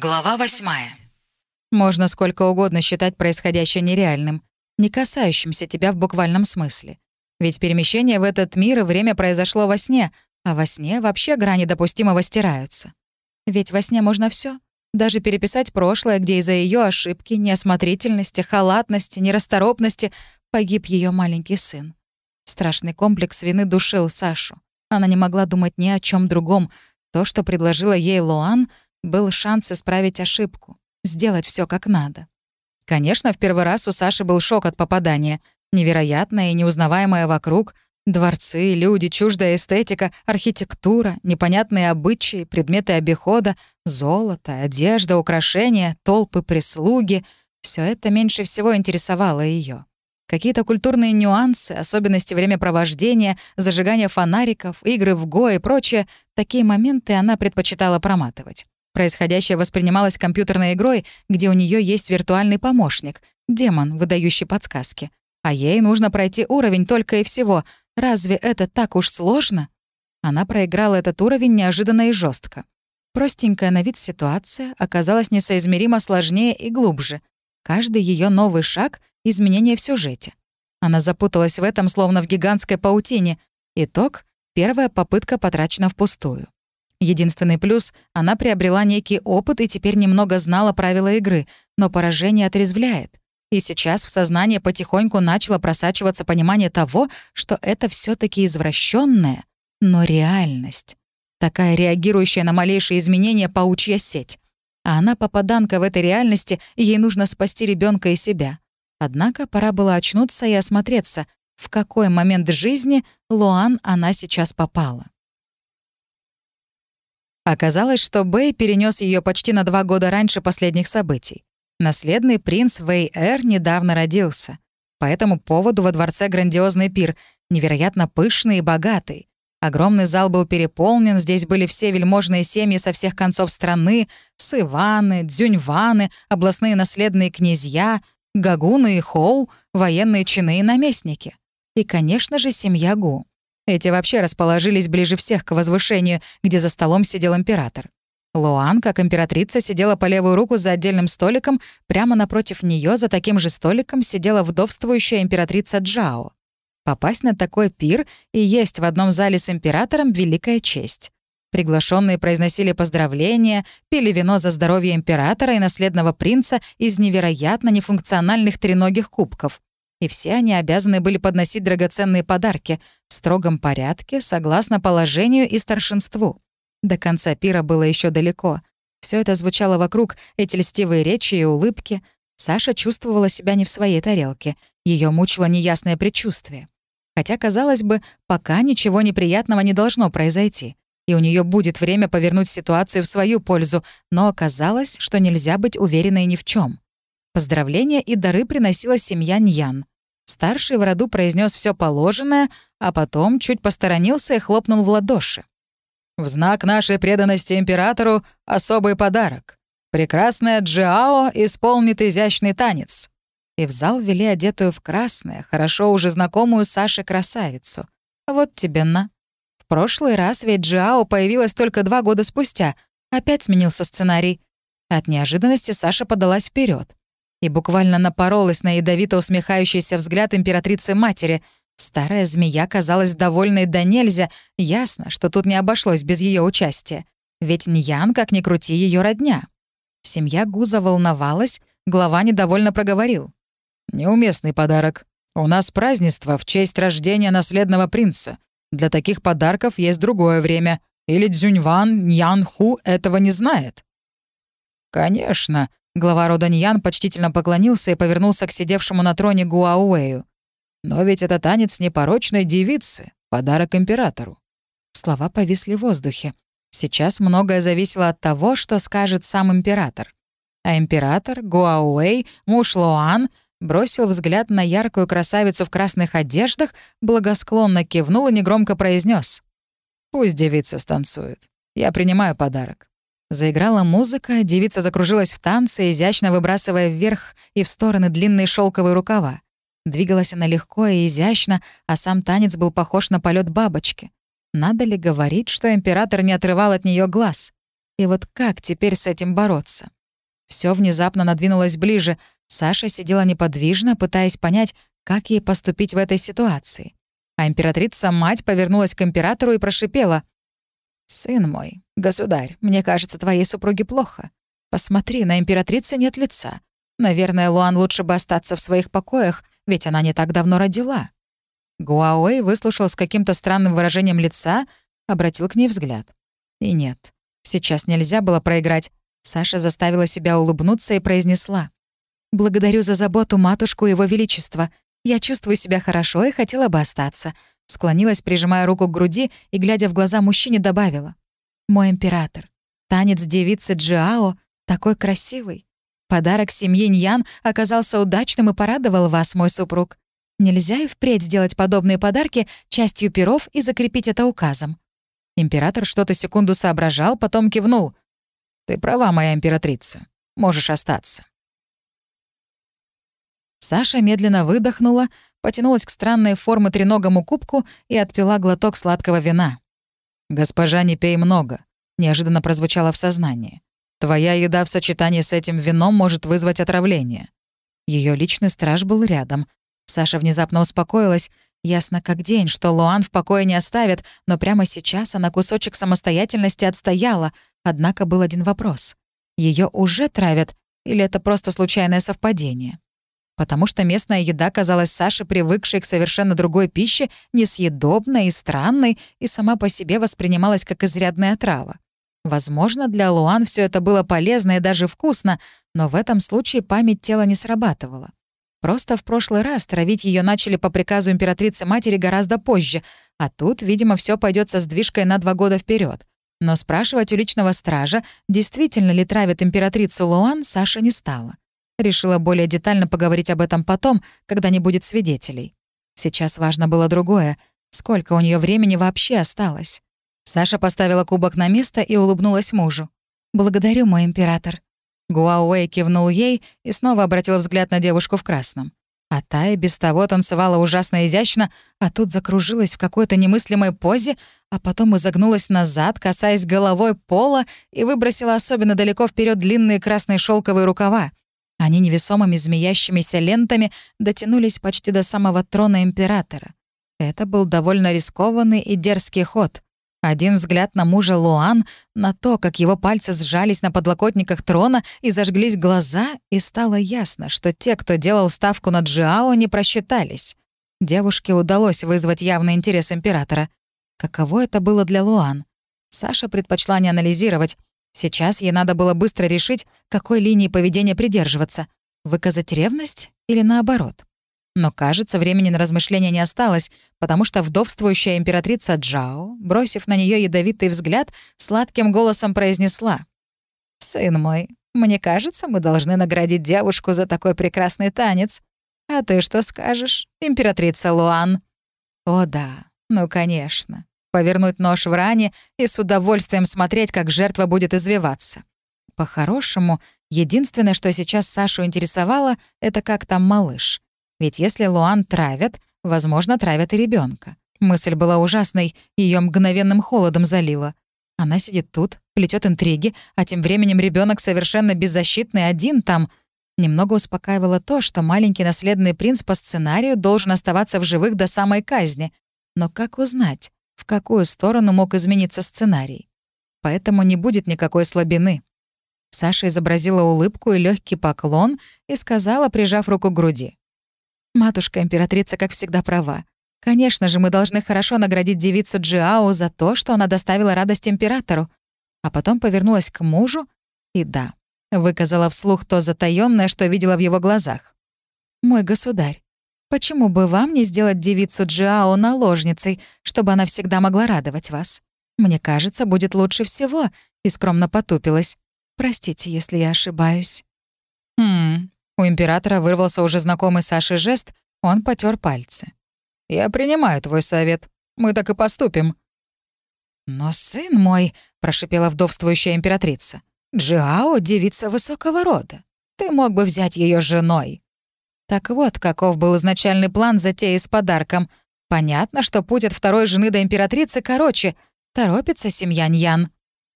Глава восьмая. Можно сколько угодно считать происходящее нереальным, не касающимся тебя в буквальном смысле. Ведь перемещение в этот мир и время произошло во сне, а во сне вообще грани допустимого стираются. Ведь во сне можно все, даже переписать прошлое, где из-за ее ошибки, неосмотрительности, халатности, нерасторопности погиб ее маленький сын. Страшный комплекс вины душил Сашу. Она не могла думать ни о чем другом. То, что предложила ей Луан — был шанс исправить ошибку, сделать все как надо. Конечно, в первый раз у Саши был шок от попадания. Невероятное и неузнаваемое вокруг — дворцы, люди, чуждая эстетика, архитектура, непонятные обычаи, предметы обихода, золото, одежда, украшения, толпы прислуги — все это меньше всего интересовало ее. Какие-то культурные нюансы, особенности времяпровождения, зажигания фонариков, игры в го и прочее, такие моменты она предпочитала проматывать. Происходящее воспринималось компьютерной игрой, где у нее есть виртуальный помощник, демон, выдающий подсказки. А ей нужно пройти уровень только и всего. Разве это так уж сложно? Она проиграла этот уровень неожиданно и жестко. Простенькая на вид ситуация оказалась несоизмеримо сложнее и глубже. Каждый ее новый шаг — изменение в сюжете. Она запуталась в этом, словно в гигантской паутине. Итог — первая попытка потрачена впустую. Единственный плюс — она приобрела некий опыт и теперь немного знала правила игры, но поражение отрезвляет. И сейчас в сознание потихоньку начало просачиваться понимание того, что это все таки извращенная, но реальность. Такая реагирующая на малейшие изменения паучья сеть. А она попаданка в этой реальности, и ей нужно спасти ребенка и себя. Однако пора было очнуться и осмотреться, в какой момент жизни Луан она сейчас попала. Оказалось, что Бэй перенес ее почти на два года раньше последних событий. Наследный принц Вэй-Эр недавно родился. По этому поводу во дворце грандиозный пир, невероятно пышный и богатый. Огромный зал был переполнен, здесь были все вельможные семьи со всех концов страны, сываны, дзюньваны, областные наследные князья, гагуны и хоу, военные чины и наместники. И, конечно же, семья Гу. Эти вообще расположились ближе всех к возвышению, где за столом сидел император. Луан, как императрица, сидела по левую руку за отдельным столиком, прямо напротив нее за таким же столиком сидела вдовствующая императрица Джао. Попасть на такой пир и есть в одном зале с императором — великая честь. Приглашенные произносили поздравления, пили вино за здоровье императора и наследного принца из невероятно нефункциональных треногих кубков и все они обязаны были подносить драгоценные подарки в строгом порядке, согласно положению и старшинству. До конца пира было еще далеко. Все это звучало вокруг, эти льстивые речи и улыбки. Саша чувствовала себя не в своей тарелке. Ее мучило неясное предчувствие. Хотя, казалось бы, пока ничего неприятного не должно произойти. И у нее будет время повернуть ситуацию в свою пользу, но оказалось, что нельзя быть уверенной ни в чем. Поздравления и дары приносила семья Ньян. Старший в роду произнес все положенное, а потом чуть посторонился и хлопнул в ладоши. «В знак нашей преданности императору особый подарок. Прекрасная Джиао исполнит изящный танец». И в зал вели одетую в красное, хорошо уже знакомую Саше красавицу. Вот тебе на. В прошлый раз ведь Джиао появилась только два года спустя. Опять сменился сценарий. От неожиданности Саша подалась вперед и буквально напоролась на ядовито усмехающийся взгляд императрицы-матери. Старая змея казалась довольной до нельзя. Ясно, что тут не обошлось без ее участия. Ведь Ньян, как ни крути, ее родня. Семья Гуза волновалась, глава недовольно проговорил. «Неуместный подарок. У нас празднество в честь рождения наследного принца. Для таких подарков есть другое время. Или Цзюньван Ньян Ху этого не знает». «Конечно», Глава рода Ньян почтительно поклонился и повернулся к сидевшему на троне Гуауэю. «Но ведь это танец непорочной девицы, подарок императору». Слова повисли в воздухе. Сейчас многое зависело от того, что скажет сам император. А император, Гуауэй, муж Лоан, бросил взгляд на яркую красавицу в красных одеждах, благосклонно кивнул и негромко произнес: «Пусть девица станцует. Я принимаю подарок». Заиграла музыка, девица закружилась в танце, изящно выбрасывая вверх и в стороны длинные шелковые рукава. Двигалась она легко и изящно, а сам танец был похож на полет бабочки. Надо ли говорить, что император не отрывал от нее глаз? И вот как теперь с этим бороться? Все внезапно надвинулось ближе. Саша сидела неподвижно, пытаясь понять, как ей поступить в этой ситуации. А императрица-мать повернулась к императору и прошипела. «Сын мой, государь, мне кажется, твоей супруге плохо. Посмотри, на императрице нет лица. Наверное, Луан лучше бы остаться в своих покоях, ведь она не так давно родила». Гуаой выслушал с каким-то странным выражением лица, обратил к ней взгляд. И нет, сейчас нельзя было проиграть. Саша заставила себя улыбнуться и произнесла. «Благодарю за заботу матушку Его Величества. Я чувствую себя хорошо и хотела бы остаться». Склонилась, прижимая руку к груди и, глядя в глаза мужчине, добавила. «Мой император, танец девицы Джиао такой красивый. Подарок семье Ньян оказался удачным и порадовал вас, мой супруг. Нельзя и впредь сделать подобные подарки частью перов и закрепить это указом». Император что-то секунду соображал, потом кивнул. «Ты права, моя императрица. Можешь остаться». Саша медленно выдохнула, потянулась к странной формы треногому кубку и отпила глоток сладкого вина. «Госпожа, не пей много», — неожиданно прозвучало в сознании. «Твоя еда в сочетании с этим вином может вызвать отравление». Ее личный страж был рядом. Саша внезапно успокоилась. Ясно как день, что Луан в покое не оставит, но прямо сейчас она кусочек самостоятельности отстояла. Однако был один вопрос. Ее уже травят или это просто случайное совпадение? Потому что местная еда казалась Саше, привыкшей к совершенно другой пище, несъедобной и странной, и сама по себе воспринималась как изрядная отрава. Возможно, для Луан все это было полезно и даже вкусно, но в этом случае память тела не срабатывала. Просто в прошлый раз травить ее начали по приказу императрицы-матери гораздо позже, а тут, видимо, все пойдет со сдвижкой на два года вперед. Но спрашивать у личного стража, действительно ли травят императрицу Луан, Саша не стала. Решила более детально поговорить об этом потом, когда не будет свидетелей. Сейчас важно было другое. Сколько у нее времени вообще осталось? Саша поставила кубок на место и улыбнулась мужу. «Благодарю, мой император». Гуауэй кивнул ей и снова обратил взгляд на девушку в красном. А та и без того танцевала ужасно изящно, а тут закружилась в какой-то немыслимой позе, а потом изогнулась назад, касаясь головой пола, и выбросила особенно далеко вперед длинные красные шелковые рукава. Они невесомыми змеящимися лентами дотянулись почти до самого трона императора. Это был довольно рискованный и дерзкий ход. Один взгляд на мужа Луан, на то, как его пальцы сжались на подлокотниках трона и зажглись глаза, и стало ясно, что те, кто делал ставку на Джиао, не просчитались. Девушке удалось вызвать явный интерес императора. Каково это было для Луан? Саша предпочла не анализировать, Сейчас ей надо было быстро решить, какой линии поведения придерживаться — выказать ревность или наоборот. Но, кажется, времени на размышления не осталось, потому что вдовствующая императрица Джао, бросив на нее ядовитый взгляд, сладким голосом произнесла. «Сын мой, мне кажется, мы должны наградить девушку за такой прекрасный танец. А ты что скажешь, императрица Луан?» «О да, ну, конечно повернуть нож в ране и с удовольствием смотреть, как жертва будет извиваться. По-хорошему, единственное, что сейчас Сашу интересовало, это как там малыш. Ведь если Луан травят, возможно, травят и ребенка. Мысль была ужасной, ее мгновенным холодом залила. Она сидит тут, плетет интриги, а тем временем ребенок совершенно беззащитный, один там. Немного успокаивало то, что маленький наследный принц по сценарию должен оставаться в живых до самой казни. Но как узнать? В какую сторону мог измениться сценарий. Поэтому не будет никакой слабины. Саша изобразила улыбку и легкий поклон и сказала, прижав руку к груди. «Матушка-императрица, как всегда, права. Конечно же, мы должны хорошо наградить девицу Джиао за то, что она доставила радость императору». А потом повернулась к мужу и да, выказала вслух то затаённое, что видела в его глазах. «Мой государь, Почему бы вам не сделать девицу Джиао наложницей, чтобы она всегда могла радовать вас? Мне кажется, будет лучше всего», — и скромно потупилась. «Простите, если я ошибаюсь». «Хм...» У императора вырвался уже знакомый Саше жест, он потер пальцы. «Я принимаю твой совет. Мы так и поступим». «Но сын мой», — прошипела вдовствующая императрица, «Джиао — девица высокого рода. Ты мог бы взять ее женой». Так вот, каков был изначальный план затеи с подарком. Понятно, что путь от второй жены до императрицы короче. Торопится семья Ньян.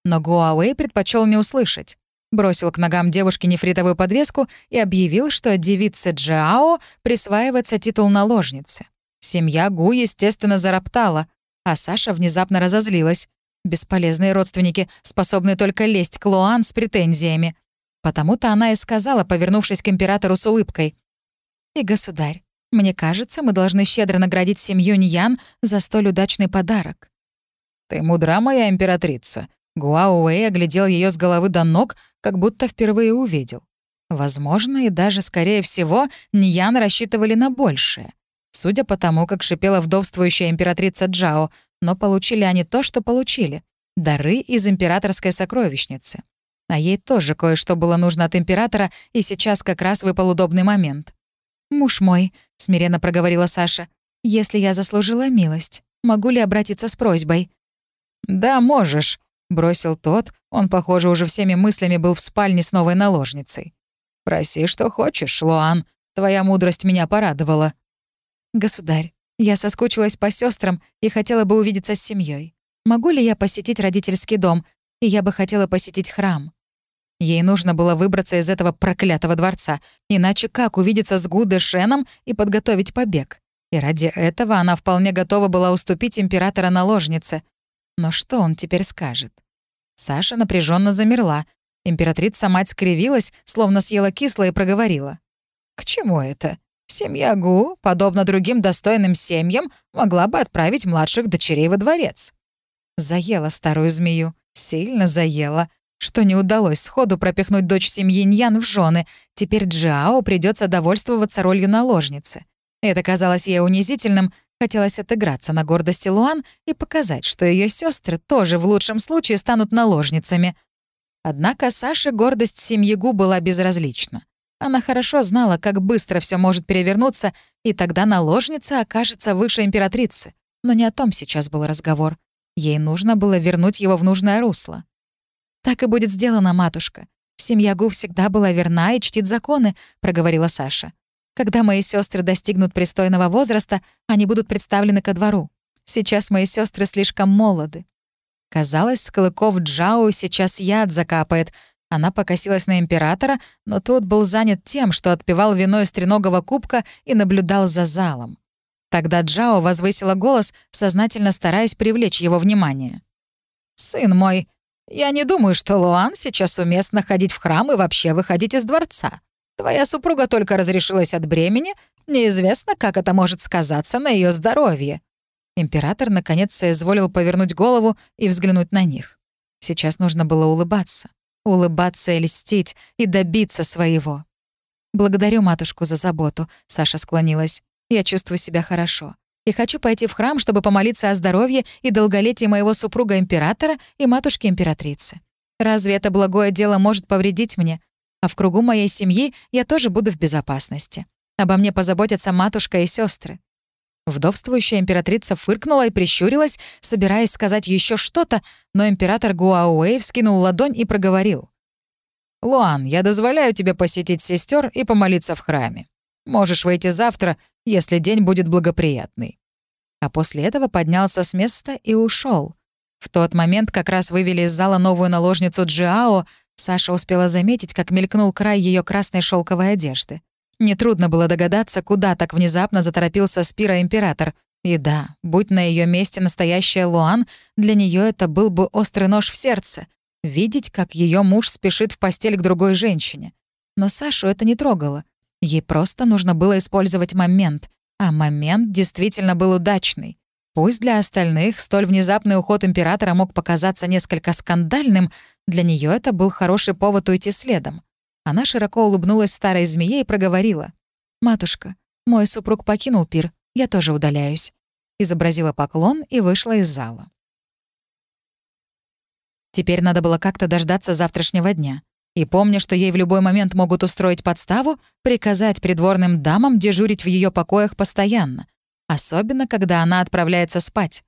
Но Гуауэй предпочел не услышать. Бросил к ногам девушки нефритовую подвеску и объявил, что девице Джао присваивается титул наложницы. Семья Гу, естественно, зароптала, а Саша внезапно разозлилась. Бесполезные родственники, способные только лезть к Луан с претензиями. Потому-то она и сказала, повернувшись к императору с улыбкой. «И, государь, мне кажется, мы должны щедро наградить семью Ньян за столь удачный подарок». «Ты мудра, моя императрица». Гуао оглядел ее с головы до ног, как будто впервые увидел. Возможно, и даже, скорее всего, Ньян рассчитывали на большее. Судя по тому, как шипела вдовствующая императрица Джао, но получили они то, что получили — дары из императорской сокровищницы. А ей тоже кое-что было нужно от императора, и сейчас как раз выпал удобный момент. «Муж мой», — смиренно проговорила Саша, — «если я заслужила милость, могу ли обратиться с просьбой?» «Да, можешь», — бросил тот. Он, похоже, уже всеми мыслями был в спальне с новой наложницей. «Проси, что хочешь, Луан. Твоя мудрость меня порадовала». «Государь, я соскучилась по сестрам и хотела бы увидеться с семьей. Могу ли я посетить родительский дом? И я бы хотела посетить храм». Ей нужно было выбраться из этого проклятого дворца, иначе как увидеться с Гуде Шеном и подготовить побег? И ради этого она вполне готова была уступить императора наложнице. Но что он теперь скажет? Саша напряженно замерла. Императрица-мать скривилась, словно съела кисло и проговорила. «К чему это? Семья Гу, подобно другим достойным семьям, могла бы отправить младших дочерей во дворец». Заела старую змею, сильно заела что не удалось сходу пропихнуть дочь семьи Ньян в жены. Теперь Джао придется довольствоваться ролью наложницы. Это казалось ей унизительным, хотелось отыграться на гордости Луан и показать, что ее сестры тоже в лучшем случае станут наложницами. Однако Саше гордость семьи Гу была безразлична. Она хорошо знала, как быстро все может перевернуться, и тогда наложница окажется выше императрицы. Но не о том сейчас был разговор. Ей нужно было вернуть его в нужное русло. «Так и будет сделано, матушка. Семья Гу всегда была верна и чтит законы», — проговорила Саша. «Когда мои сестры достигнут пристойного возраста, они будут представлены ко двору. Сейчас мои сестры слишком молоды». Казалось, с клыков Джао сейчас яд закапает. Она покосилась на императора, но тот был занят тем, что отпивал вино из треногого кубка и наблюдал за залом. Тогда Джао возвысила голос, сознательно стараясь привлечь его внимание. «Сын мой, я не думаю, что Луан сейчас уместно ходить в храм и вообще выходить из дворца. Твоя супруга только разрешилась от бремени, неизвестно, как это может сказаться на ее здоровье». Император наконец соизволил повернуть голову и взглянуть на них. Сейчас нужно было улыбаться. Улыбаться и льстить, и добиться своего. «Благодарю матушку за заботу», — Саша склонилась. «Я чувствую себя хорошо и хочу пойти в храм, чтобы помолиться о здоровье и долголетии моего супруга-императора и матушки-императрицы. Разве это благое дело может повредить мне? А в кругу моей семьи я тоже буду в безопасности. Обо мне позаботятся матушка и сестры. Вдовствующая императрица фыркнула и прищурилась, собираясь сказать еще что-то, но император Гуауэй вскинул ладонь и проговорил. «Луан, я дозволяю тебе посетить сестер и помолиться в храме. Можешь выйти завтра, если день будет благоприятный». А после этого поднялся с места и ушел. В тот момент как раз вывели из зала новую наложницу Джиао, Саша успела заметить, как мелькнул край ее красной шелковой одежды. Нетрудно было догадаться, куда так внезапно заторопился Спира-император. И да, будь на ее месте настоящая Луан, для нее это был бы острый нож в сердце. Видеть, как ее муж спешит в постель к другой женщине. Но Сашу это не трогало. Ей просто нужно было использовать момент. А момент действительно был удачный. Пусть для остальных столь внезапный уход императора мог показаться несколько скандальным, для нее это был хороший повод уйти следом. Она широко улыбнулась старой змее и проговорила. «Матушка, мой супруг покинул пир, я тоже удаляюсь». Изобразила поклон и вышла из зала. Теперь надо было как-то дождаться завтрашнего дня и, помня, что ей в любой момент могут устроить подставу, приказать придворным дамам дежурить в ее покоях постоянно, особенно когда она отправляется спать.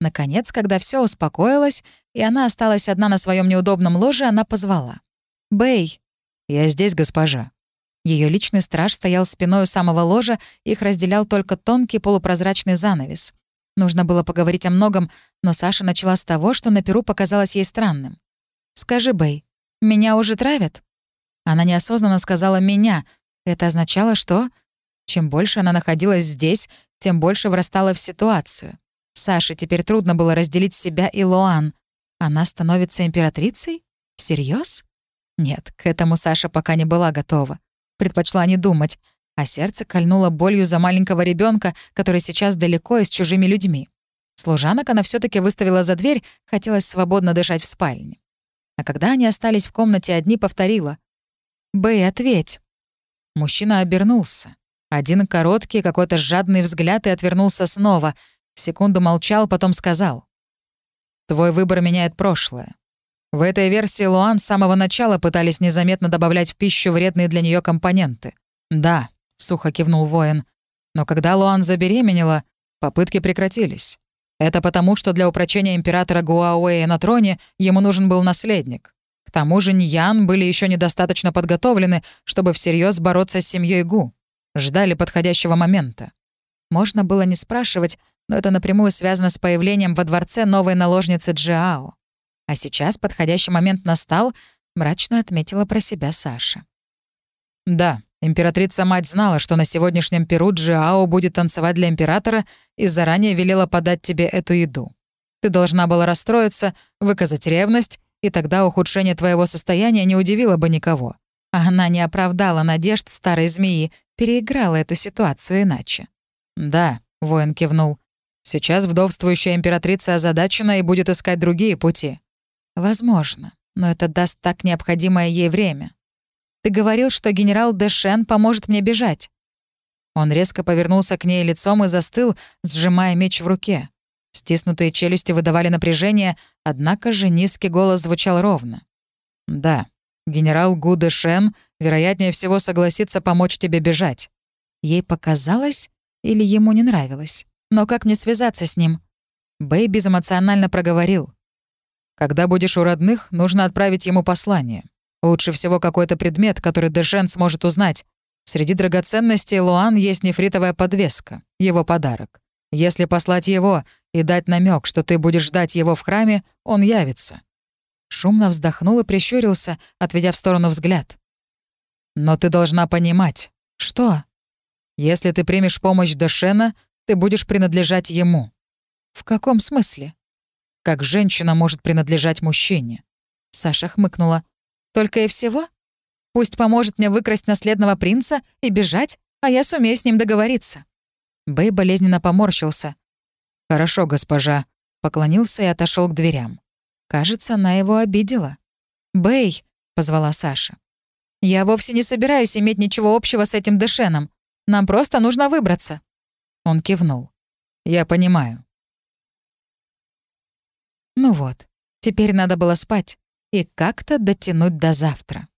Наконец, когда все успокоилось, и она осталась одна на своем неудобном ложе, она позвала. «Бэй!» «Я здесь, госпожа». Ее личный страж стоял спиной у самого ложа, их разделял только тонкий полупрозрачный занавес. Нужно было поговорить о многом, но Саша начала с того, что на Перу показалось ей странным. «Скажи, Бэй, меня уже травят?» Она неосознанно сказала «меня». Это означало, что... Чем больше она находилась здесь, тем больше врастала в ситуацию. Саше теперь трудно было разделить себя и Лоан. Она становится императрицей? Всерьез? Нет, к этому Саша пока не была готова. Предпочла не думать, а сердце кольнуло болью за маленького ребенка, который сейчас далеко и с чужими людьми. Служанок она все таки выставила за дверь, хотелось свободно дышать в спальне. А когда они остались в комнате одни, повторила. «Бэй, ответь». Мужчина обернулся. Один короткий, какой-то жадный взгляд и отвернулся снова. Секунду молчал, потом сказал. «Твой выбор меняет прошлое. В этой версии Луан с самого начала пытались незаметно добавлять в пищу вредные для нее компоненты. Да, — сухо кивнул воин. Но когда Луан забеременела, попытки прекратились. Это потому, что для упрочения императора Гуауэя на троне ему нужен был наследник. К тому же Ньян были еще недостаточно подготовлены, чтобы всерьез бороться с семьей Гу. Ждали подходящего момента. Можно было не спрашивать, но это напрямую связано с появлением во дворце новой наложницы Джиао. А сейчас подходящий момент настал, мрачно отметила про себя Саша. Да, Императрица-мать знала, что на сегодняшнем Перу Джиао будет танцевать для императора и заранее велела подать тебе эту еду. Ты должна была расстроиться, выказать ревность, и тогда ухудшение твоего состояния не удивило бы никого. Она не оправдала надежд старой змеи, переиграла эту ситуацию иначе. «Да», — воин кивнул, — «сейчас вдовствующая императрица озадачена и будет искать другие пути». «Возможно, но это даст так необходимое ей время. Ты говорил, что генерал Дэшен поможет мне бежать». Он резко повернулся к ней лицом и застыл, сжимая меч в руке. Стиснутые челюсти выдавали напряжение, однако же низкий голос звучал ровно. «Да, генерал Гу Дэшен, вероятнее всего, согласится помочь тебе бежать». Ей показалось или ему не нравилось? Но как мне связаться с ним? Бэй безэмоционально проговорил. «Когда будешь у родных, нужно отправить ему послание. Лучше всего какой-то предмет, который Дэшен сможет узнать. Среди драгоценностей Луан есть нефритовая подвеска, его подарок. Если послать его и дать намек, что ты будешь ждать его в храме, он явится». Шумно вздохнул и прищурился, отведя в сторону взгляд. «Но ты должна понимать». «Что?» «Если ты примешь помощь Дэшена, ты будешь принадлежать ему». «В каком смысле?» «Как женщина может принадлежать мужчине». Саша хмыкнула. Только и всего? Пусть поможет мне выкрасть наследного принца и бежать, а я сумею с ним договориться». Бэй болезненно поморщился. «Хорошо, госпожа», — поклонился и отошел к дверям. Кажется, она его обидела. «Бэй», — позвала Саша. «Я вовсе не собираюсь иметь ничего общего с этим Дэшеном. Нам просто нужно выбраться». Он кивнул. «Я понимаю». Ну вот, теперь надо было спать и как-то дотянуть до завтра.